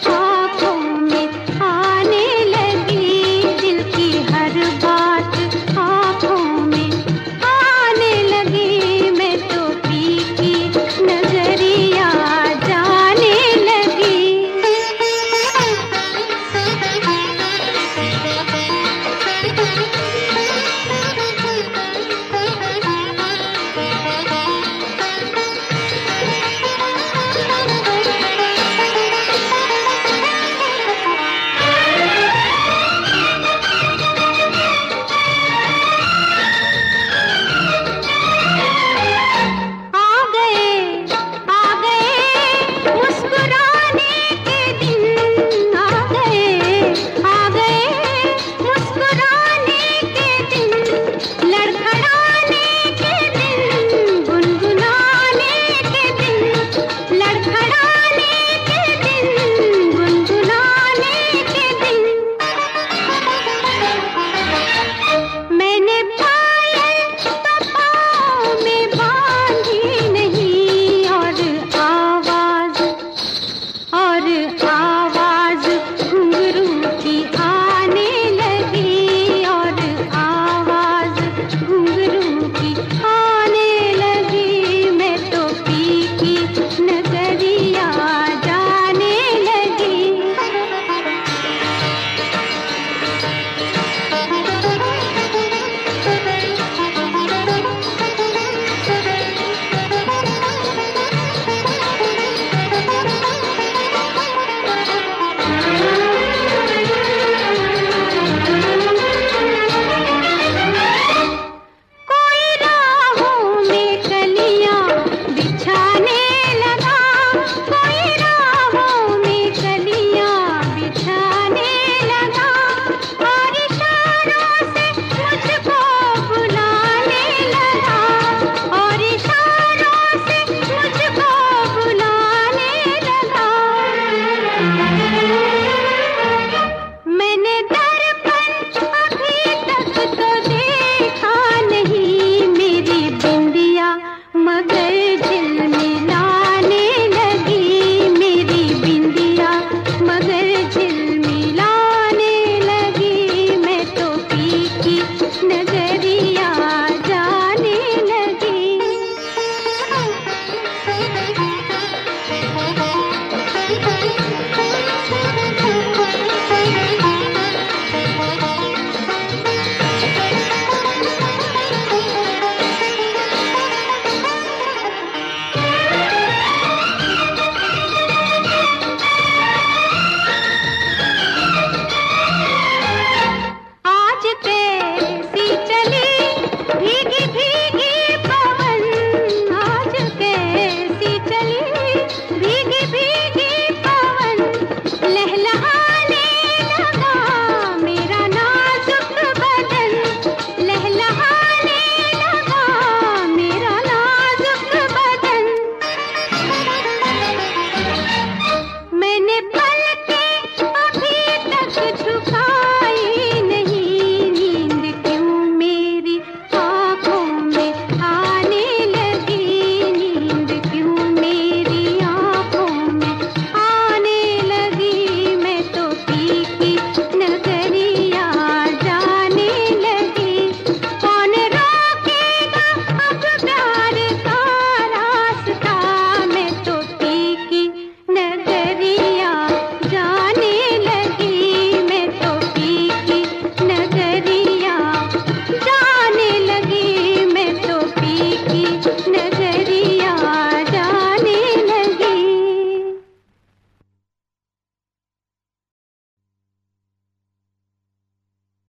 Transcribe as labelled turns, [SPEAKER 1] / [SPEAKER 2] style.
[SPEAKER 1] Try